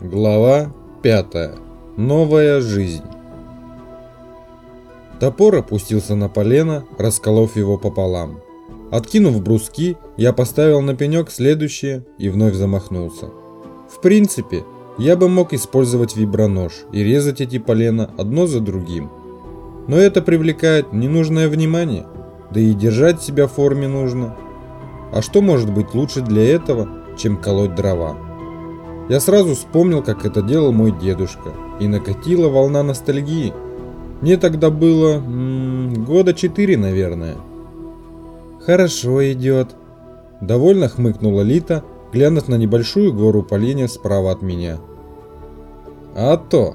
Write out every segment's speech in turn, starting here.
Глава 5. Новая жизнь. Топор опустился на полено, расколов его пополам. Откинув бруски, я поставил на пенек следующее и вновь замахнулся. В принципе, я бы мог использовать вибронож и резать эти полена одно за другим. Но это привлекает ненужное внимание, да и держать себя в форме нужно. А что может быть лучше для этого, чем колоть дрова? Я сразу вспомнил, как это делал мой дедушка, и накатила волна ностальгии. Мне тогда было м -м, года четыре, наверное. Хорошо идет. Довольно хмыкнула Лита, глянув на небольшую гору поленьев справа от меня. А то,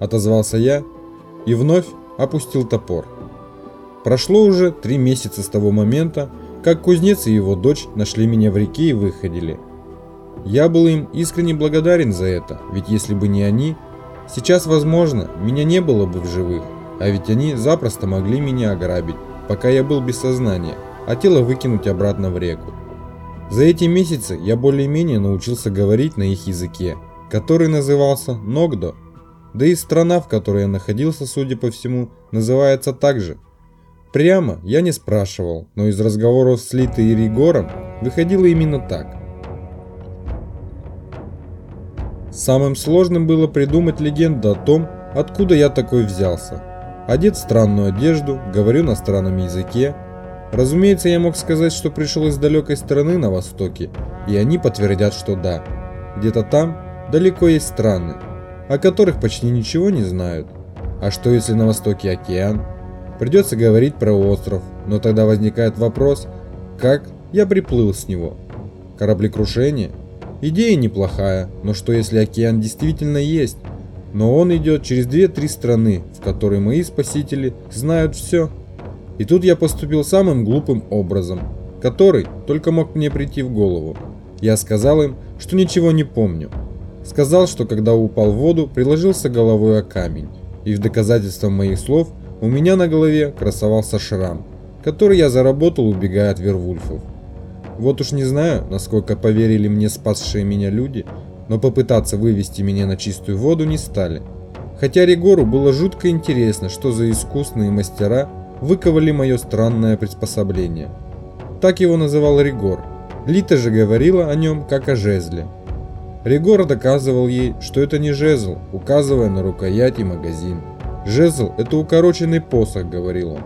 отозвался я и вновь опустил топор. Прошло уже три месяца с того момента, как кузнец и его дочь нашли меня в реке и выходили. Я был им искренне благодарен за это, ведь если бы не они, сейчас, возможно, меня не было бы в живых, а ведь они запросто могли меня ограбить, пока я был без сознания, а тело выкинуть обратно в реку. За эти месяцы я более-менее научился говорить на их языке, который назывался Ногдо, да и страна, в которой я находился, судя по всему, называется так же. Прямо я не спрашивал, но из разговоров с Литой и Ригором выходило именно так. Самым сложным было придумать легенду о том, откуда я такой взялся. Одет в странную одежду, говорю на странном языке. Разумеется, я мог сказать, что пришел из далекой страны на востоке, и они подтвердят, что да. Где-то там далеко есть страны, о которых почти ничего не знают. А что если на востоке океан? Придется говорить про остров, но тогда возникает вопрос, как я приплыл с него? Кораблекрушение? Идея неплохая, но что если океан действительно есть? Но он идет через 2-3 страны, в которые мои спасители знают все. И тут я поступил самым глупым образом, который только мог мне прийти в голову. Я сказал им, что ничего не помню. Сказал, что когда упал в воду, приложился головой о камень. И в доказательство моих слов у меня на голове красовался шрам, который я заработал, убегая от вервульфов. Вот уж не знаю, насколько поверили мне спасшие меня люди, но попытаться вывести меня на чистую воду не стали. Хотя Регору было жутко интересно, что за искусные мастера выковали мое странное приспособление. Так его называл Ригор. Лита же говорила о нем как о жезле. Ригор доказывал ей, что это не жезл, указывая на рукоять и магазин. Жезл – это укороченный посох, говорил он.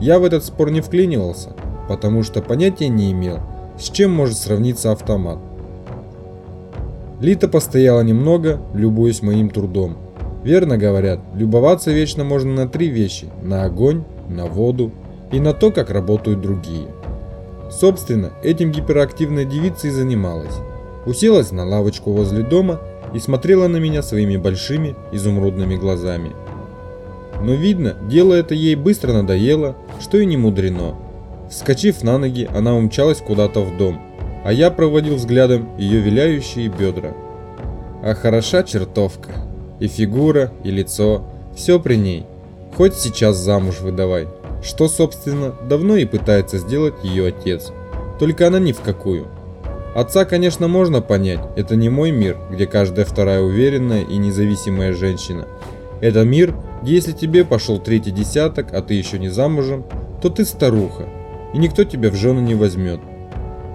Я в этот спор не вклинивался, потому что понятия не имел, с чем может сравниться автомат. Лита постояла немного, любуясь моим трудом. Верно говорят, любоваться вечно можно на три вещи – на огонь, на воду и на то, как работают другие. Собственно, этим гиперактивная девица и занималась. Уселась на лавочку возле дома и смотрела на меня своими большими изумрудными глазами. Но видно, дело это ей быстро надоело, что и не мудрено. Вскочив на ноги, она умчалась куда-то в дом, а я проводил взглядом ее виляющие бедра. А хороша чертовка. И фигура, и лицо, все при ней. Хоть сейчас замуж выдавай. Что, собственно, давно и пытается сделать ее отец. Только она ни в какую. Отца, конечно, можно понять, это не мой мир, где каждая вторая уверенная и независимая женщина. Это мир, где если тебе пошел третий десяток, а ты еще не замужем, то ты старуха, и никто тебя в жены не возьмет.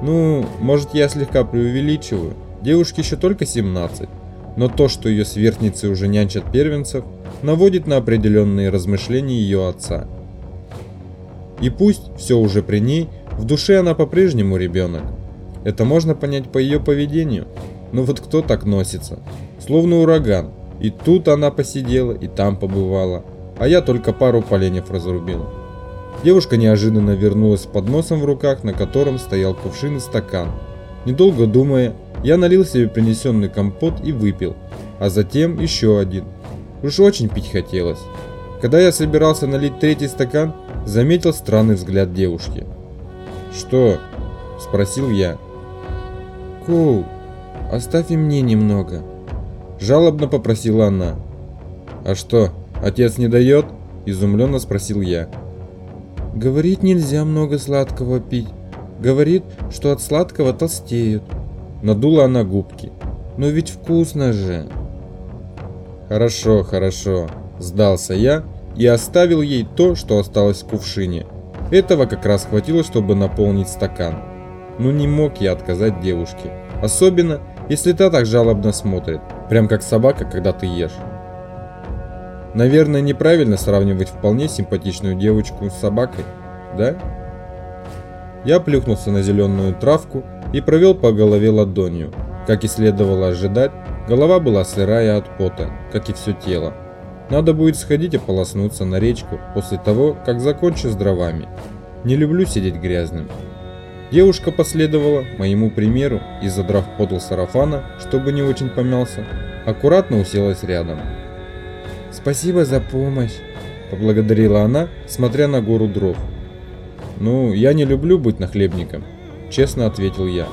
Ну, может я слегка преувеличиваю, девушке еще только 17, но то, что ее сверстницы уже нянчат первенцев, наводит на определенные размышления ее отца. И пусть все уже при ней, в душе она по-прежнему ребенок. Это можно понять по ее поведению. Но вот кто так носится? Словно ураган. И тут она посидела, и там побывала. А я только пару поленьев разрубил. Девушка неожиданно вернулась с подносом в руках, на котором стоял кувшин и стакан. Недолго думая, я налил себе принесенный компот и выпил, а затем еще один. Уж очень пить хотелось. Когда я собирался налить третий стакан, заметил странный взгляд девушки. «Что?» – спросил я. «Коул, оставь и мне немного», – жалобно попросила она. «А что, отец не дает?» – изумленно спросил я. Говорит, нельзя много сладкого пить. Говорит, что от сладкого толстеют. Надула она губки. Но ведь вкусно же. Хорошо, хорошо. Сдался я и оставил ей то, что осталось в кувшине. Этого как раз хватило, чтобы наполнить стакан. Ну не мог я отказать девушке. Особенно, если та так жалобно смотрит. Прям как собака, когда ты ешь. Наверное, неправильно сравнивать вполне симпатичную девочку с собакой, да? Я плюхнулся на зеленую травку и провел по голове ладонью. Как и следовало ожидать, голова была сырая от пота, как и все тело. Надо будет сходить и полоснуться на речку после того, как закончу с дровами. Не люблю сидеть грязным. Девушка последовала моему примеру и, задрав подол сарафана, чтобы не очень помялся, аккуратно уселась рядом. «Спасибо за помощь», – поблагодарила она, смотря на гору дров. «Ну, я не люблю быть нахлебником», – честно ответил я.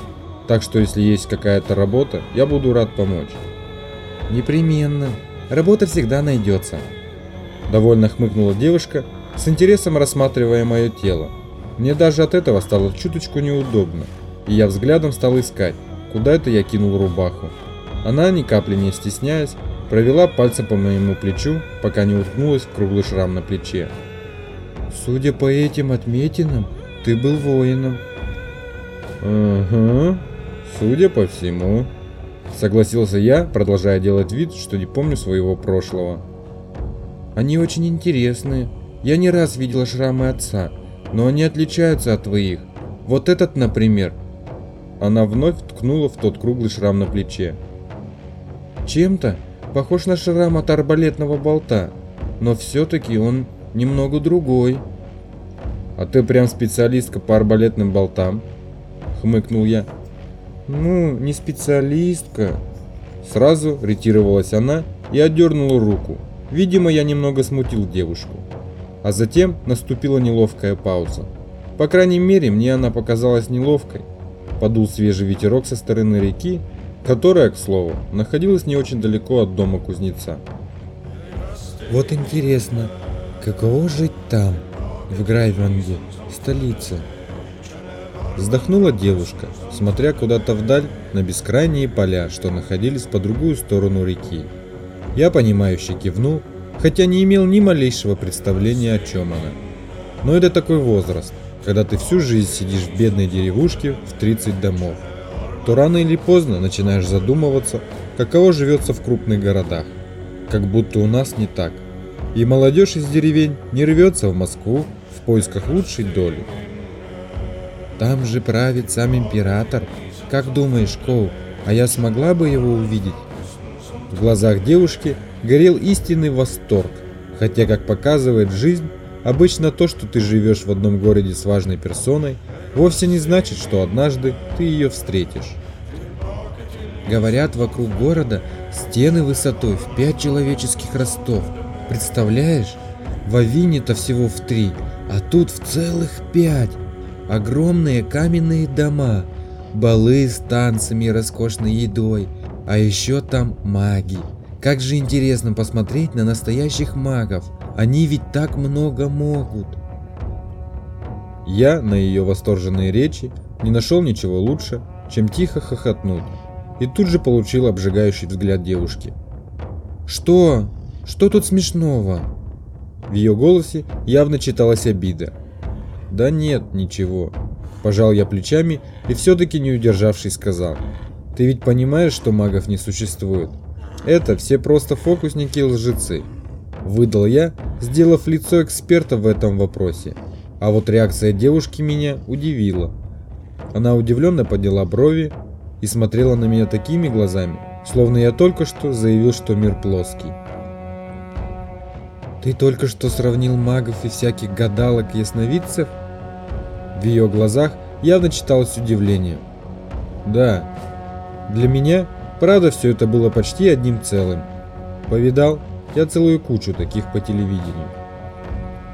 «Так что если есть какая-то работа, я буду рад помочь». «Непременно. Работа всегда найдется». Довольно хмыкнула девушка, с интересом рассматривая мое тело. Мне даже от этого стало чуточку неудобно, и я взглядом стал искать, куда это я кинул рубаху. Она, ни капли не стесняясь, провела пальцем по моему плечу, пока не уткнулась в круглый шрам на плече. «Судя по этим отметинам, ты был воином». «Угу, судя по всему», — согласился я, продолжая делать вид, что не помню своего прошлого. «Они очень интересные. Я не раз видела шрамы отца, но они отличаются от твоих. Вот этот, например. Она вновь ткнула в тот круглый шрам на плече. Чем-то похож на шрам от арбалетного болта, но все-таки он немного другой. А ты прям специалистка по арбалетным болтам? Хмыкнул я. Ну, не специалистка. Сразу ретировалась она и отдернула руку. Видимо, я немного смутил девушку. А затем наступила неловкая пауза. По крайней мере, мне она показалась неловкой. Подул свежий ветерок со стороны реки, которая, к слову, находилась не очень далеко от дома кузнеца. Вот интересно, каково жить там, в Грайванге, столице? Вздохнула девушка, смотря куда-то вдаль на бескрайние поля, что находились по другую сторону реки. Я понимающе кивнул хотя не имел ни малейшего представления о чем она. Но это такой возраст, когда ты всю жизнь сидишь в бедной деревушке в 30 домов, то рано или поздно начинаешь задумываться, каково живется в крупных городах. Как будто у нас не так. И молодежь из деревень не рвется в Москву в поисках лучшей доли. Там же правит сам император. Как думаешь, Коу, а я смогла бы его увидеть? В глазах девушки горел истинный восторг, хотя, как показывает жизнь, обычно то, что ты живешь в одном городе с важной персоной, вовсе не значит, что однажды ты ее встретишь. Говорят, вокруг города стены высотой в пять человеческих ростов. Представляешь? В Авине-то всего в три, а тут в целых пять. Огромные каменные дома, балы с танцами и роскошной едой, а еще там маги. Как же интересно посмотреть на настоящих магов. Они ведь так много могут. Я на ее восторженные речи не нашел ничего лучше, чем тихо хохотнуть. И тут же получил обжигающий взгляд девушки. «Что? Что тут смешного?» В ее голосе явно читалась обида. «Да нет, ничего». Пожал я плечами и все-таки не удержавшись сказал. «Ты ведь понимаешь, что магов не существует?» Это все просто фокусники и лжецы. Выдал я, сделав лицо эксперта в этом вопросе. А вот реакция девушки меня удивила. Она удивленно подняла брови и смотрела на меня такими глазами, словно я только что заявил, что мир плоский. «Ты только что сравнил магов и всяких гадалок и ясновидцев?» В ее глазах явно читалось удивление. «Да, для меня Правда, все это было почти одним целым. Повидал я целую кучу таких по телевидению.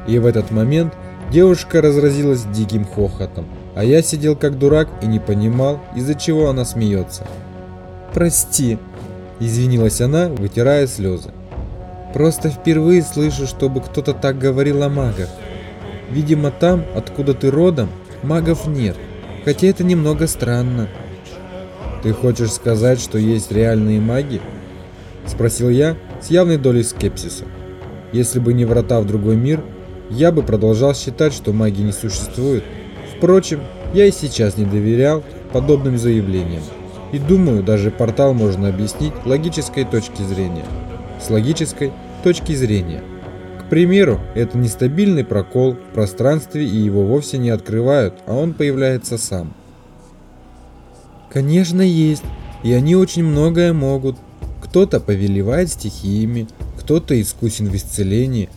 И в этот момент девушка разразилась диким хохотом, а я сидел как дурак и не понимал, из-за чего она смеется. «Прости», – извинилась она, вытирая слезы. «Просто впервые слышу, чтобы кто-то так говорил о магах. Видимо, там, откуда ты родом, магов нет, хотя это немного странно». Ты хочешь сказать, что есть реальные маги? Спросил я с явной долей скепсиса. Если бы не врата в другой мир, я бы продолжал считать, что маги не существует. Впрочем, я и сейчас не доверял подобным заявлениям. И думаю, даже портал можно объяснить логической точки зрения. С логической точки зрения. К примеру, это нестабильный прокол в пространстве и его вовсе не открывают, а он появляется сам. Конечно есть, и они очень многое могут. Кто-то повелевает стихиями, кто-то искусен в исцелении,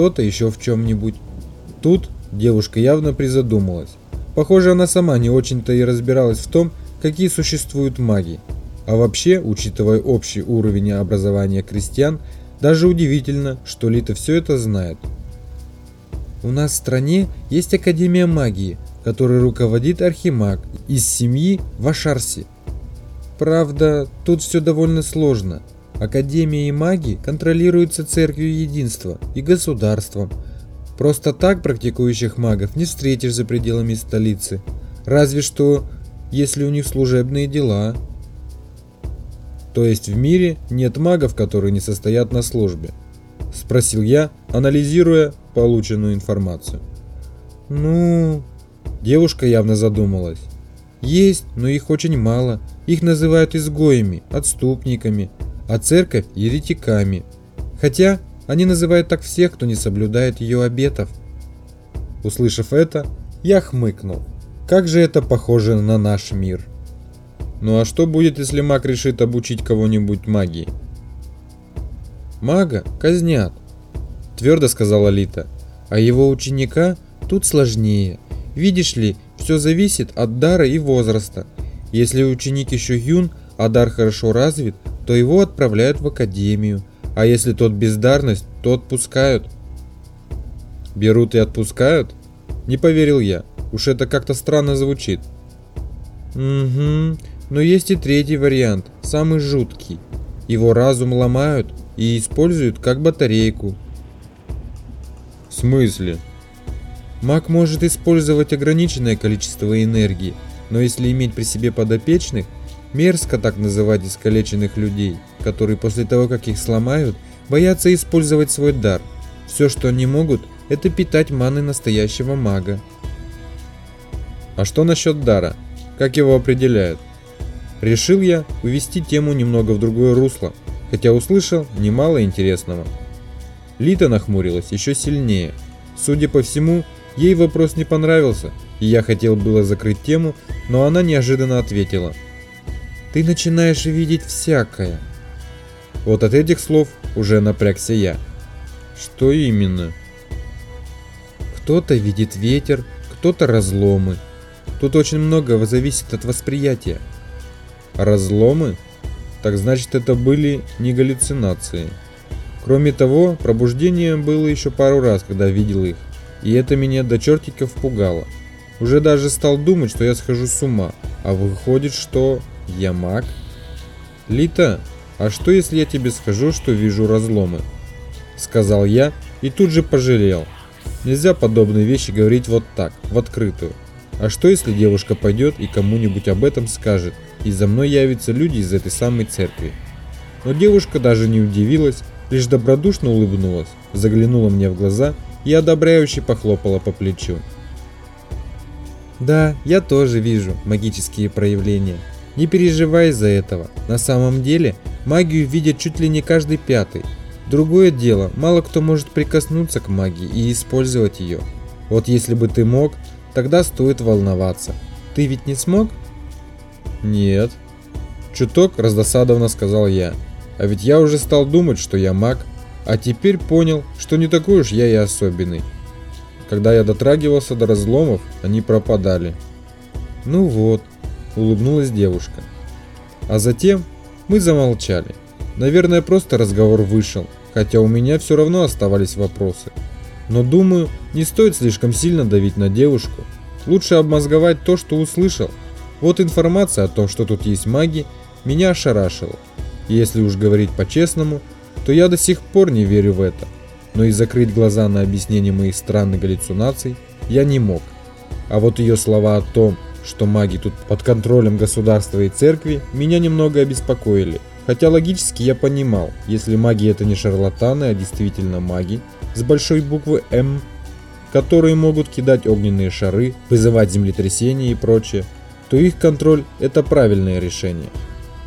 кто-то еще в чем-нибудь. Тут девушка явно призадумалась. Похоже, она сама не очень-то и разбиралась в том, какие существуют маги. А вообще, учитывая общий уровень образования крестьян, даже удивительно, что Лита все это знает. У нас в стране есть Академия магии, которой руководит архимаг из семьи Вашарси. Правда, тут все довольно сложно. Академия и маги контролируются Церковью Единства и государством. Просто так практикующих магов не встретишь за пределами столицы. Разве что, если у них служебные дела. То есть в мире нет магов, которые не состоят на службе? Спросил я, анализируя полученную информацию. Ну, девушка явно задумалась. Есть, но их очень мало. Их называют изгоями, отступниками, а церковь – еретиками. Хотя они называют так всех, кто не соблюдает ее обетов. Услышав это, я хмыкнул. Как же это похоже на наш мир. Ну а что будет, если маг решит обучить кого-нибудь магии? Мага казнят, твердо сказала Лита, а его ученика тут сложнее. Видишь ли, все зависит от дара и возраста. Если ученик еще юн, а дар хорошо развит, то его отправляют в академию, а если тот бездарность, то отпускают. Берут и отпускают? Не поверил я. Уж это как-то странно звучит. Угу. Но есть и третий вариант, самый жуткий. Его разум ломают и используют как батарейку. В смысле? Маг может использовать ограниченное количество энергии, но если иметь при себе подопечных, мерзко так называть искалеченных людей, которые после того, как их сломают, боятся использовать свой дар. Все, что они могут, это питать маной настоящего мага. А что насчет дара? Как его определяют? Решил я увести тему немного в другое русло, хотя услышал немало интересного. Лита нахмурилась еще сильнее. Судя по всему, ей вопрос не понравился, и я хотел было закрыть тему, но она неожиданно ответила. «Ты начинаешь видеть всякое». Вот от этих слов уже напрягся я. Что именно? Кто-то видит ветер, кто-то разломы. Тут очень многого зависит от восприятия. Разломы? Так значит это были не галлюцинации. Кроме того, пробуждение было еще пару раз, когда видел их, и это меня до чертиков пугало. Уже даже стал думать, что я схожу с ума, а выходит, что я маг. Лита, а что если я тебе скажу, что вижу разломы? Сказал я и тут же пожалел. Нельзя подобные вещи говорить вот так, в открытую. А что если девушка пойдет и кому-нибудь об этом скажет, и за мной явятся люди из этой самой церкви. Но девушка даже не удивилась, лишь добродушно улыбнулась, заглянула мне в глаза и одобряюще похлопала по плечу. Да, я тоже вижу магические проявления. Не переживай из-за этого. На самом деле, магию видит чуть ли не каждый пятый. Другое дело, мало кто может прикоснуться к магии и использовать ее. Вот если бы ты мог, тогда стоит волноваться. Ты ведь не смог? «Нет». Чуток раздосадованно сказал я. А ведь я уже стал думать, что я маг, а теперь понял, что не такой уж я и особенный. Когда я дотрагивался до разломов, они пропадали. «Ну вот», — улыбнулась девушка. А затем мы замолчали. Наверное, просто разговор вышел, хотя у меня все равно оставались вопросы. Но думаю, не стоит слишком сильно давить на девушку. Лучше обмозговать то, что услышал, вот информация о том, что тут есть маги, меня ошарашила. И если уж говорить по-честному, то я до сих пор не верю в это. Но и закрыть глаза на объяснение моих странных галлюцинаций я не мог. А вот ее слова о том, что маги тут под контролем государства и церкви, меня немного обеспокоили. Хотя логически я понимал, если маги это не шарлатаны, а действительно маги, с большой буквы М, которые могут кидать огненные шары, вызывать землетрясения и прочее, то их контроль – это правильное решение.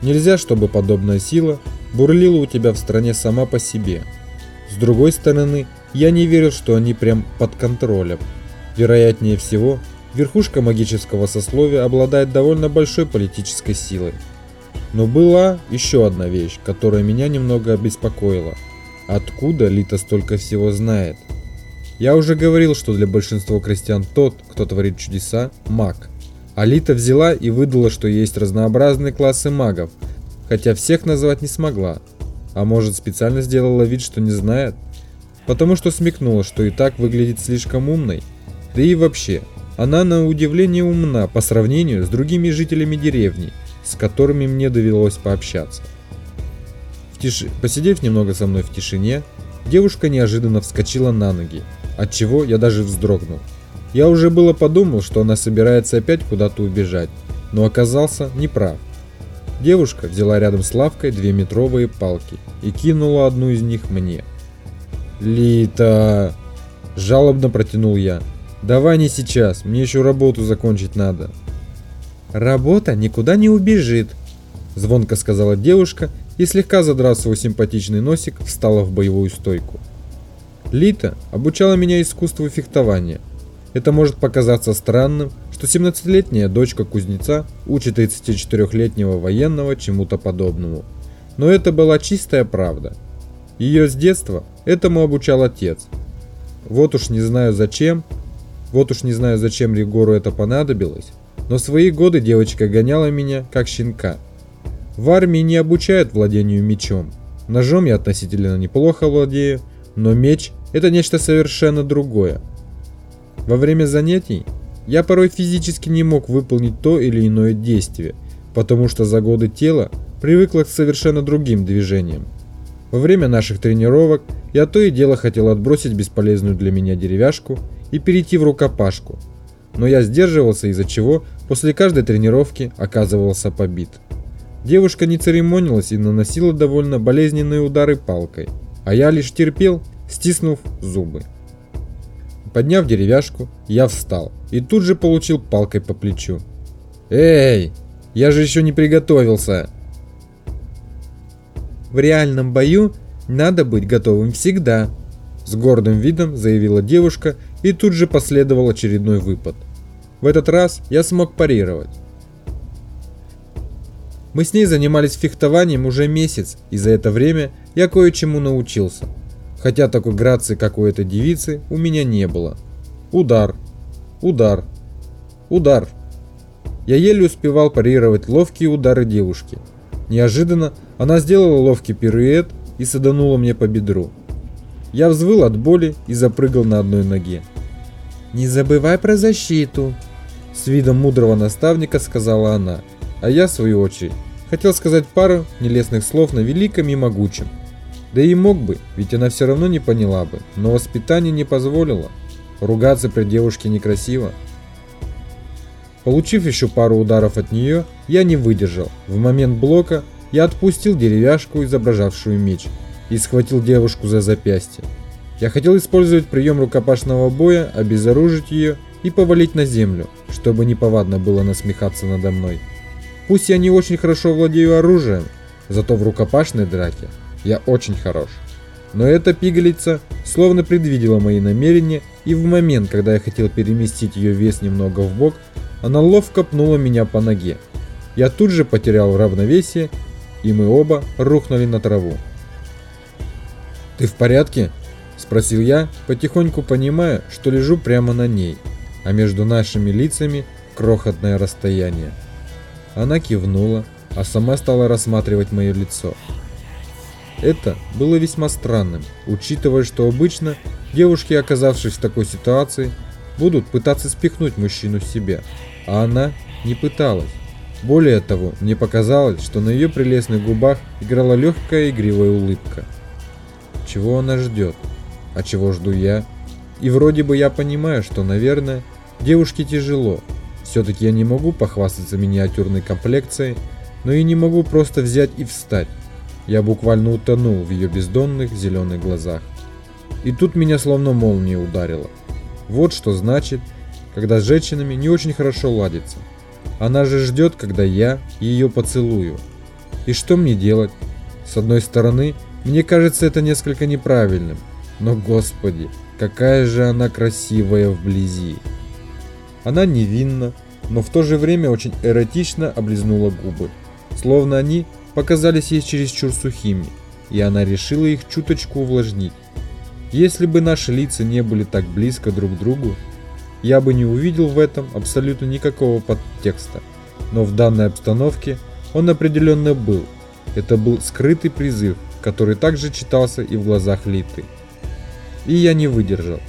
Нельзя, чтобы подобная сила бурлила у тебя в стране сама по себе. С другой стороны, я не верил, что они прям под контролем. Вероятнее всего, верхушка магического сословия обладает довольно большой политической силой. Но была еще одна вещь, которая меня немного обеспокоила. Откуда Лита столько всего знает? Я уже говорил, что для большинства крестьян тот, кто творит чудеса, маг. Алита взяла и выдала, что есть разнообразные классы магов, хотя всех назвать не смогла. А может специально сделала вид, что не знает? Потому что смекнула, что и так выглядит слишком умной. Да и вообще, она на удивление умна по сравнению с другими жителями деревни, с которыми мне довелось пообщаться. В тиши... Посидев немного со мной в тишине, девушка неожиданно вскочила на ноги, от чего я даже вздрогнул. Я уже было подумал, что она собирается опять куда-то убежать, но оказался неправ. Девушка взяла рядом с лавкой две метровые палки и кинула одну из них мне. «Лита!» – жалобно протянул я. «Давай не сейчас, мне еще работу закончить надо». «Работа никуда не убежит», – звонко сказала девушка и, слегка задрав свой симпатичный носик, встала в боевую стойку. Лита обучала меня искусству фехтования. Это может показаться странным, что 17-летняя дочка кузнеца учит 34-летнего военного чему-то подобному. Но это была чистая правда. Ее с детства этому обучал отец. Вот уж не знаю зачем, вот уж не знаю зачем Ригору это понадобилось, но свои годы девочка гоняла меня как щенка. В армии не обучают владению мечом. Ножом я относительно неплохо владею, но меч это нечто совершенно другое. Во время занятий я порой физически не мог выполнить то или иное действие, потому что за годы тело привыкло к совершенно другим движениям. Во время наших тренировок я то и дело хотел отбросить бесполезную для меня деревяшку и перейти в рукопашку, но я сдерживался, из-за чего после каждой тренировки оказывался побит. Девушка не церемонилась и наносила довольно болезненные удары палкой, а я лишь терпел, стиснув зубы. Подняв деревяшку, я встал и тут же получил палкой по плечу. «Эй, я же еще не приготовился!» В реальном бою надо быть готовым всегда, с гордым видом заявила девушка и тут же последовал очередной выпад. В этот раз я смог парировать. Мы с ней занимались фехтованием уже месяц, и за это время я кое-чему научился. Хотя такой грации, как у этой девицы, у меня не было. Удар, удар, удар. Я еле успевал парировать ловкие удары девушки. Неожиданно она сделала ловкий пируэт и саданула мне по бедру. Я взвыл от боли и запрыгал на одной ноге. «Не забывай про защиту», — с видом мудрого наставника сказала она, а я, в свою очередь, хотел сказать пару нелестных слов на великом и могучем. Да и мог бы, ведь она все равно не поняла бы, но воспитание не позволило. Ругаться при девушке некрасиво. Получив еще пару ударов от нее, я не выдержал. В момент блока я отпустил деревяшку, изображавшую меч, и схватил девушку за запястье. Я хотел использовать прием рукопашного боя, обезоружить ее и повалить на землю, чтобы неповадно было насмехаться надо мной. Пусть я не очень хорошо владею оружием, зато в рукопашной драке я очень хорош. Но эта пигалица словно предвидела мои намерения, и в момент, когда я хотел переместить ее вес немного в бок, она ловко пнула меня по ноге. Я тут же потерял равновесие, и мы оба рухнули на траву. «Ты в порядке?» – спросил я, потихоньку понимая, что лежу прямо на ней, а между нашими лицами крохотное расстояние. Она кивнула, а сама стала рассматривать мое лицо. Это было весьма странным, учитывая, что обычно девушки, оказавшись в такой ситуации, будут пытаться спихнуть мужчину в себя, а она не пыталась. Более того, мне показалось, что на ее прелестных губах играла легкая игривая улыбка. Чего она ждет? А чего жду я? И вроде бы я понимаю, что, наверное, девушке тяжело. Все-таки я не могу похвастаться миниатюрной комплекцией, но и не могу просто взять и встать. Я буквально утонул в ее бездонных зеленых глазах. И тут меня словно молния ударила. Вот что значит, когда с женщинами не очень хорошо ладится. Она же ждет, когда я ее поцелую. И что мне делать? С одной стороны, мне кажется это несколько неправильным, но господи, какая же она красивая вблизи. Она невинна, но в то же время очень эротично облизнула губы, словно они показались ей чересчур сухими, и она решила их чуточку увлажнить. Если бы наши лица не были так близко друг к другу, я бы не увидел в этом абсолютно никакого подтекста. Но в данной обстановке он определенно был. Это был скрытый призыв, который также читался и в глазах Литы. И я не выдержал.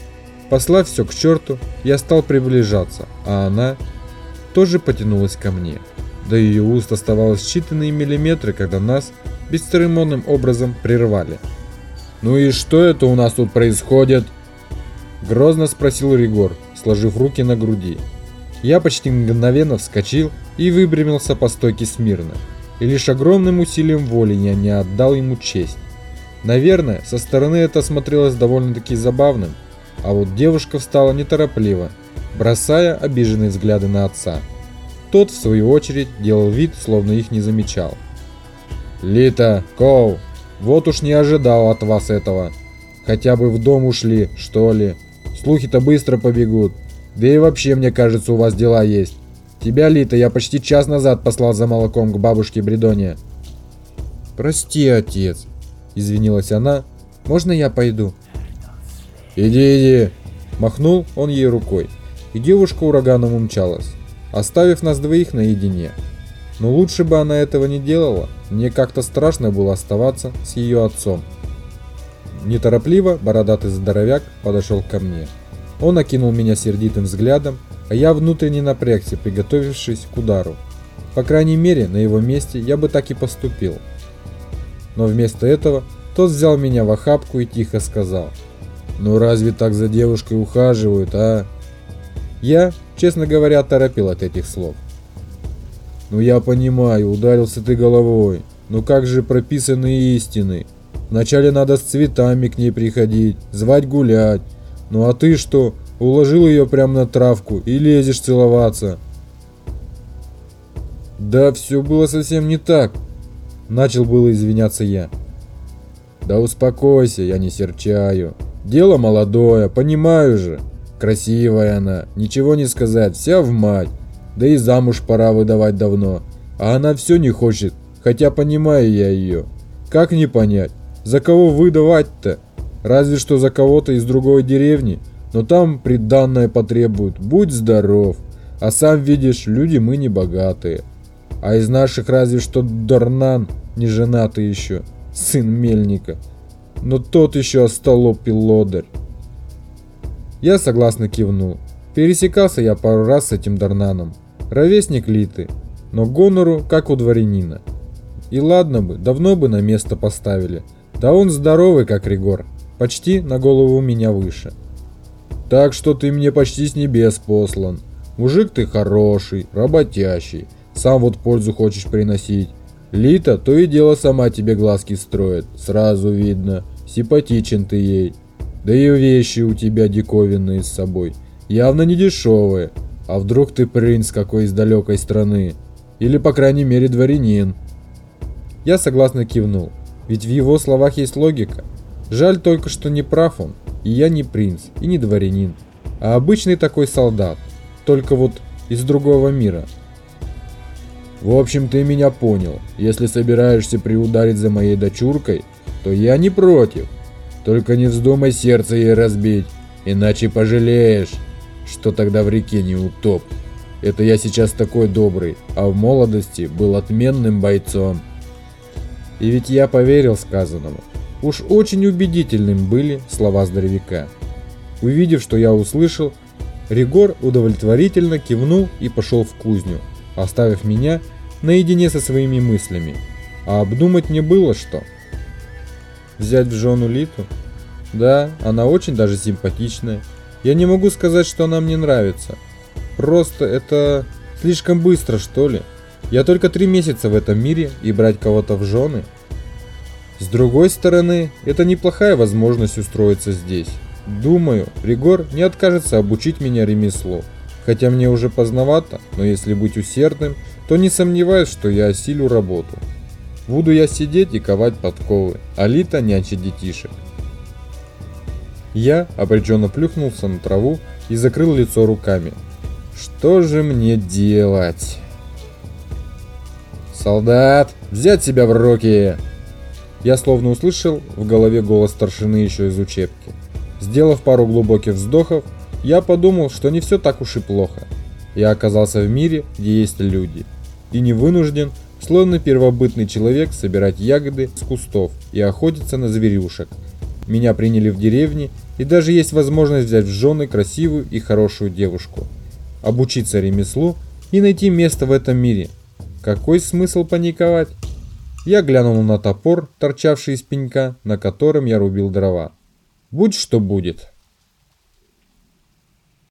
Послав все к черту, я стал приближаться, а она тоже потянулась ко мне. До ее уст оставалось считанные миллиметры, когда нас бесцеремонным образом прервали. «Ну и что это у нас тут происходит?» Грозно спросил Ригор, сложив руки на груди. Я почти мгновенно вскочил и выпрямился по стойке смирно. И лишь огромным усилием воли я не отдал ему честь. Наверное, со стороны это смотрелось довольно-таки забавным, а вот девушка встала неторопливо, бросая обиженные взгляды на отца. Тот, в свою очередь, делал вид, словно их не замечал. «Лита, Коу, вот уж не ожидал от вас этого. Хотя бы в дом ушли, что ли. Слухи-то быстро побегут. Да и вообще, мне кажется, у вас дела есть. Тебя, Лита, я почти час назад послал за молоком к бабушке Бредоне». «Прости, отец», — извинилась она. «Можно я пойду?» «Иди, иди!» Махнул он ей рукой, и девушка ураганом умчалась, оставив нас двоих наедине. Но лучше бы она этого не делала, мне как-то страшно было оставаться с ее отцом. Неторопливо бородатый здоровяк подошел ко мне. Он окинул меня сердитым взглядом, а я внутренне напрягся, приготовившись к удару. По крайней мере, на его месте я бы так и поступил. Но вместо этого тот взял меня в охапку и тихо сказал – ну разве так за девушкой ухаживают, а? Я, честно говоря, торопил от этих слов. Ну я понимаю, ударился ты головой. Но как же прописаны истины? Вначале надо с цветами к ней приходить, звать гулять. Ну а ты что, уложил ее прямо на травку и лезешь целоваться? Да все было совсем не так. Начал было извиняться я. Да успокойся, я не серчаю. Дело молодое, понимаю же. Красивая она, ничего не сказать, вся в мать. Да и замуж пора выдавать давно. А она все не хочет, хотя понимаю я ее. Как не понять, за кого выдавать-то? Разве что за кого-то из другой деревни, но там приданное потребуют, будь здоров. А сам видишь, люди мы не богатые. А из наших разве что Дорнан не женатый еще, сын мельника но тот еще остолоп лодырь. Я согласно кивнул. Пересекался я пару раз с этим Дарнаном. Ровесник Литы, но гонору как у дворянина. И ладно бы, давно бы на место поставили. Да он здоровый, как Ригор, почти на голову меня выше. Так что ты мне почти с небес послан. Мужик ты хороший, работящий, сам вот пользу хочешь приносить. Лита то и дело сама тебе глазки строит, сразу видно. Симпатичен ты ей. Да и вещи у тебя диковинные с собой. Явно не дешевые. А вдруг ты принц какой из далекой страны? Или, по крайней мере, дворянин? Я согласно кивнул. Ведь в его словах есть логика. Жаль только, что не прав он. И я не принц, и не дворянин. А обычный такой солдат. Только вот из другого мира. В общем, ты меня понял. Если собираешься приударить за моей дочуркой, то я не против. Только не вздумай сердце ей разбить, иначе пожалеешь, что тогда в реке не утоп. Это я сейчас такой добрый, а в молодости был отменным бойцом. И ведь я поверил сказанному. Уж очень убедительным были слова здоровяка. Увидев, что я услышал, Ригор удовлетворительно кивнул и пошел в кузню, оставив меня наедине со своими мыслями. А обдумать мне было что. Взять в жену Литу? Да, она очень даже симпатичная. Я не могу сказать, что она мне нравится. Просто это Слишком быстро, что ли? Я только три месяца в этом мире и брать кого-то в жены? С другой стороны, это неплохая возможность устроиться здесь. Думаю, Ригор не откажется обучить меня ремеслу. Хотя мне уже поздновато, но если быть усердным, то не сомневаюсь, что я осилю работу. Буду я сидеть и ковать подковы, а Лита нянчить детишек. Я обреченно плюхнулся на траву и закрыл лицо руками. Что же мне делать? Солдат, взять себя в руки! Я словно услышал в голове голос старшины еще из учебки. Сделав пару глубоких вздохов, я подумал, что не все так уж и плохо. Я оказался в мире, где есть люди. И не вынужден, словно первобытный человек, собирать ягоды с кустов и охотиться на зверюшек. Меня приняли в деревне, и даже есть возможность взять в жены красивую и хорошую девушку. Обучиться ремеслу и найти место в этом мире. Какой смысл паниковать? Я глянул на топор, торчавший из пенька, на котором я рубил дрова. Будь что будет.